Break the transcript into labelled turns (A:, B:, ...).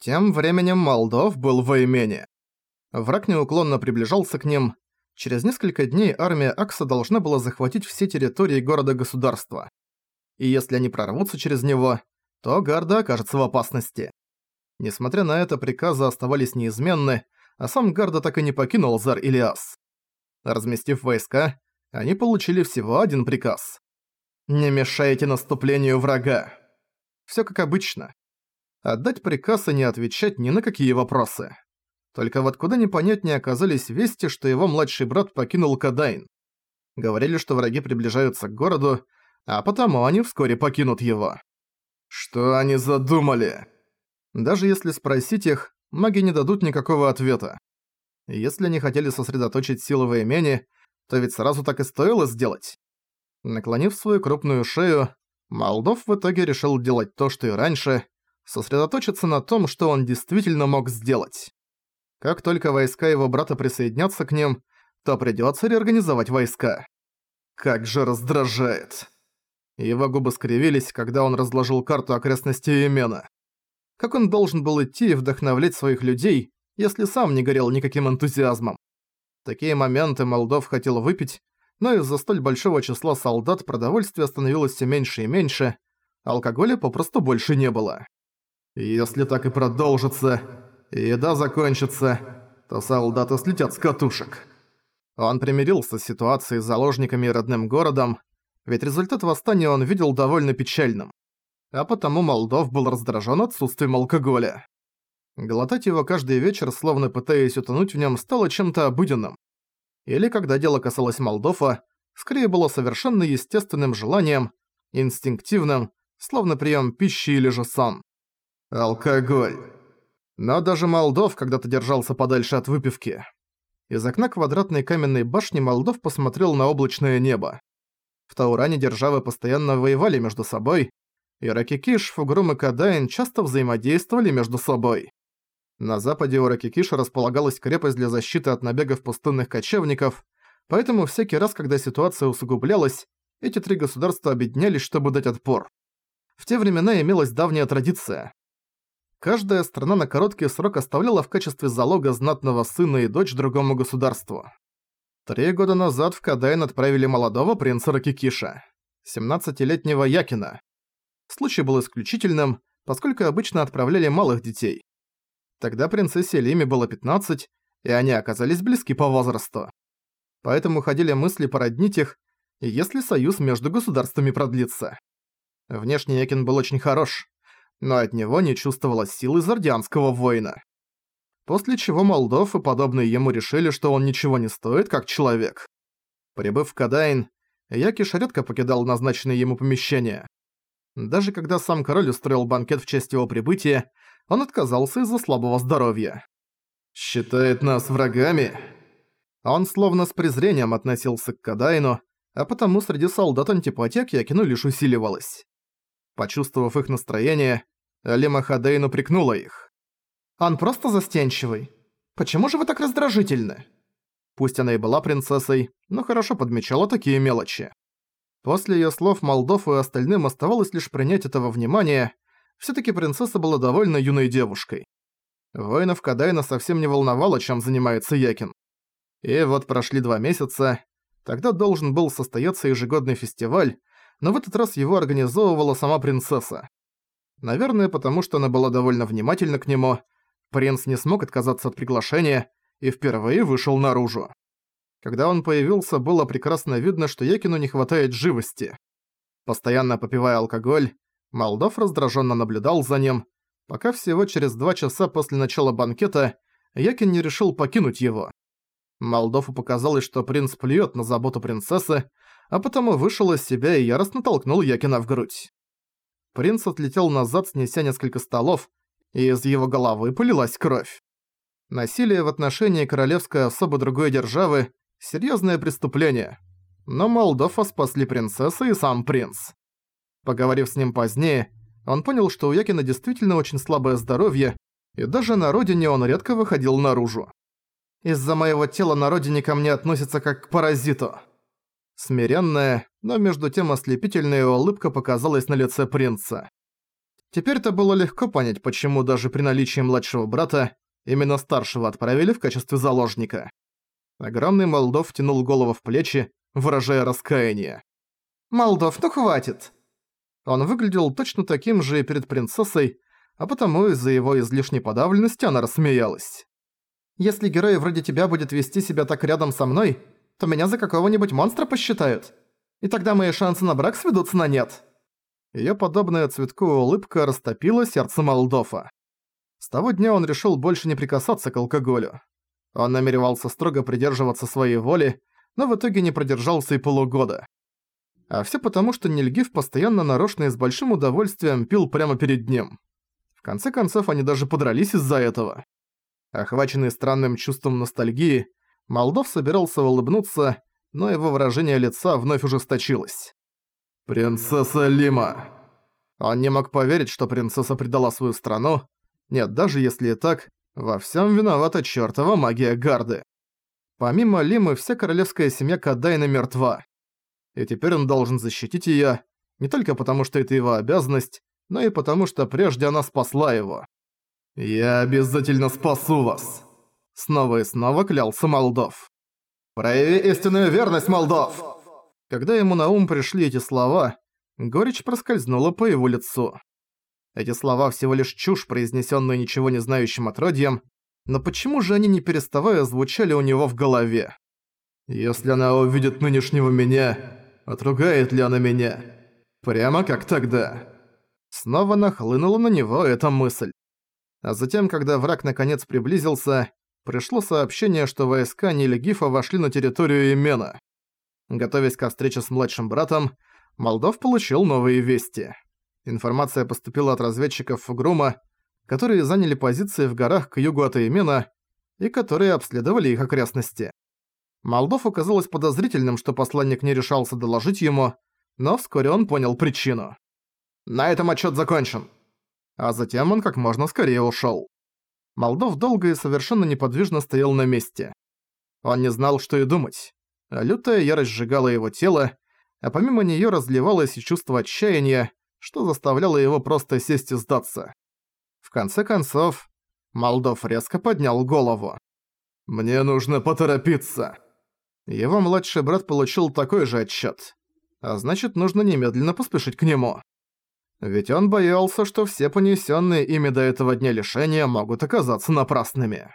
A: Тем временем Молдов был в Аймене. Враг неуклонно приближался к ним. Через несколько дней армия Акса должна была захватить все территории города-государства. И если они прорвутся через него, то Гарда окажется в опасности. Несмотря на это, приказы оставались неизменны, а сам Гарда так и не покинул Зар-Илиас. Разместив войска, они получили всего один приказ. «Не мешайте наступлению врага». Всё как обычно. Отдать приказ и не отвечать ни на какие вопросы. Только вот куда непонятнее оказались вести, что его младший брат покинул Кадайн. Говорили, что враги приближаются к городу, а потому они вскоре покинут его. Что они задумали? Даже если спросить их, маги не дадут никакого ответа. Если они хотели сосредоточить силы в Эмене, то ведь сразу так и стоило сделать. Наклонив свою крупную шею, Молдов в итоге решил делать то, что и раньше, сосредоточиться на том, что он действительно мог сделать. Как только войска его брата присоединятся к ним, то придётся реорганизовать войска. Как же раздражает. Его губы скривились, когда он разложил карту окрестностей Йемена. Как он должен был идти и вдохновлять своих людей, если сам не горел никаким энтузиазмом? Такие моменты Молдов хотел выпить, но из-за столь большого числа солдат продовольствия становилось все меньше и меньше, алкоголя попросту больше не было. Если так и продолжится, и еда закончится, то солдаты слетят с катушек. Он примирился с ситуацией с заложниками и родным городом, ведь результат восстания он видел довольно печальным. А потому Молдов был раздражен отсутствием алкоголя. Глотать его каждый вечер, словно пытаясь утонуть в нем, стало чем-то обыденным. Или когда дело касалось Молдова, скорее было совершенно естественным желанием, инстинктивным, словно прием пищи или же сон. Алкоголь. Но даже Молдов когда-то держался подальше от выпивки. Из окна квадратной каменной башни Молдов посмотрел на облачное небо. В Тауране державы постоянно воевали между собой, и Ракикиш, Фугрум и Кадайн часто взаимодействовали между собой. На западе у Ракикиша располагалась крепость для защиты от набегов пустынных кочевников, поэтому всякий раз, когда ситуация усугублялась, эти три государства объединялись, чтобы дать отпор. В те времена имелась давняя традиция. Каждая страна на короткий срок оставляла в качестве залога знатного сына и дочь другому государству. Три года назад в Кадайн отправили молодого принца Ракикиша, 17-летнего Якина. Случай был исключительным, поскольку обычно отправляли малых детей. Тогда принцессе Лиме было 15, и они оказались близки по возрасту. Поэтому ходили мысли породнить их, если союз между государствами продлится. Внешне Якин был очень хорош, но от него не чувствовалось силы зардианского воина. После чего Молдов и подобные ему решили, что он ничего не стоит, как человек. Прибыв в Кадайн, Якиш редко покидал назначенное ему помещение. Даже когда сам король устроил банкет в честь его прибытия, он отказался из-за слабого здоровья. «Считает нас врагами?» Он словно с презрением относился к Кадайну, а потому среди солдат антипатия к Якину лишь усиливалась. Почувствовав их настроение, Алима Хадейн упрекнула их. «Он просто застенчивый. Почему же вы так раздражительны?» Пусть она и была принцессой, но хорошо подмечала такие мелочи. После её слов Молдов и остальным оставалось лишь принять этого внимания, всё-таки принцесса была довольно юной девушкой. Воинов Кадайна совсем не волновало, чем занимается Якин. И вот прошли два месяца, тогда должен был состояться ежегодный фестиваль, но в этот раз его организовывала сама принцесса. Наверное, потому что она была довольно внимательна к нему, принц не смог отказаться от приглашения и впервые вышел наружу. Когда он появился, было прекрасно видно, что Якину не хватает живости. Постоянно попивая алкоголь, Молдов раздраженно наблюдал за ним, пока всего через два часа после начала банкета Якин не решил покинуть его. Молдову показалось, что принц плюет на заботу принцессы, а потому вышел из себя и яростно толкнул Якина в грудь. Принц отлетел назад, снеся несколько столов, и из его головы полилась кровь. Насилие в отношении королевской особы другой державы – серьезное преступление. Но Молдова спасли принцесса и сам принц. Поговорив с ним позднее, он понял, что у Якина действительно очень слабое здоровье, и даже на родине он редко выходил наружу. «Из-за моего тела на родине ко мне относятся как к паразиту», Смиренная, но между тем ослепительная улыбка показалась на лице принца. Теперь-то было легко понять, почему даже при наличии младшего брата именно старшего отправили в качестве заложника. Огромный Молдов тянул голову в плечи, выражая раскаяние. «Молдов, ну хватит!» Он выглядел точно таким же и перед принцессой, а потому из-за его излишней подавленности она рассмеялась. «Если герой вроде тебя будет вести себя так рядом со мной, то меня за какого-нибудь монстра посчитают. И тогда мои шансы на брак сведутся на нет». Её подобная цветку улыбка растопила сердце Молдова. С того дня он решил больше не прикасаться к алкоголю. Он намеревался строго придерживаться своей воли, но в итоге не продержался и полугода. А всё потому, что Нильгиф постоянно нарочно и с большим удовольствием пил прямо перед ним. В конце концов, они даже подрались из-за этого. Охваченный странным чувством ностальгии, Молдов собирался улыбнуться, но его выражение лица вновь ужесточилось. «Принцесса Лима!» Он не мог поверить, что принцесса предала свою страну. Нет, даже если и так, во всем виновата чертова магия Гарды. Помимо Лимы, вся королевская семья Кадайна мертва. И теперь он должен защитить её, не только потому, что это его обязанность, но и потому, что прежде она спасла его. «Я обязательно спасу вас!» Снова и снова клялся Молдов. «Прояви истинную верность, Молдов!» Когда ему на ум пришли эти слова, горечь проскользнула по его лицу. Эти слова всего лишь чушь, произнесённая ничего не знающим отродьем, но почему же они не переставая звучали у него в голове? «Если она увидит нынешнего меня, отругает ли она меня? Прямо как тогда?» Снова нахлынула на него эта мысль. А затем, когда враг наконец приблизился, пришло сообщение, что войска Нильгифа вошли на территорию Имена. Готовясь к встрече с младшим братом, Молдов получил новые вести. Информация поступила от разведчиков Фугрума, которые заняли позиции в горах к югу от Имена и которые обследовали их окрестности. Молдов оказалось подозрительным, что посланник не решался доложить ему, но вскоре он понял причину. «На этом отчет закончен!» А затем он как можно скорее ушел. Молдов долго и совершенно неподвижно стоял на месте. Он не знал, что и думать. Лютая ярость сжигала его тело, а помимо неё разливалось и чувство отчаяния, что заставляло его просто сесть и сдаться. В конце концов, Молдов резко поднял голову. «Мне нужно поторопиться!» Его младший брат получил такой же отчет. А значит, нужно немедленно поспешить к нему. Ведь он боялся, что все понесенные ими до этого дня лишения могут оказаться напрасными.